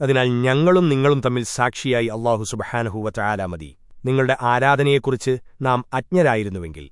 അതിനാൽ ഞങ്ങളും നിങ്ങളും തമ്മിൽ സാക്ഷിയായി അള്ളാഹു സുബഹാനഹൂവ ചായാലാമതി നിങ്ങളുടെ ആരാധനയെക്കുറിച്ച് നാം അജ്ഞരായിരുന്നുവെങ്കിൽ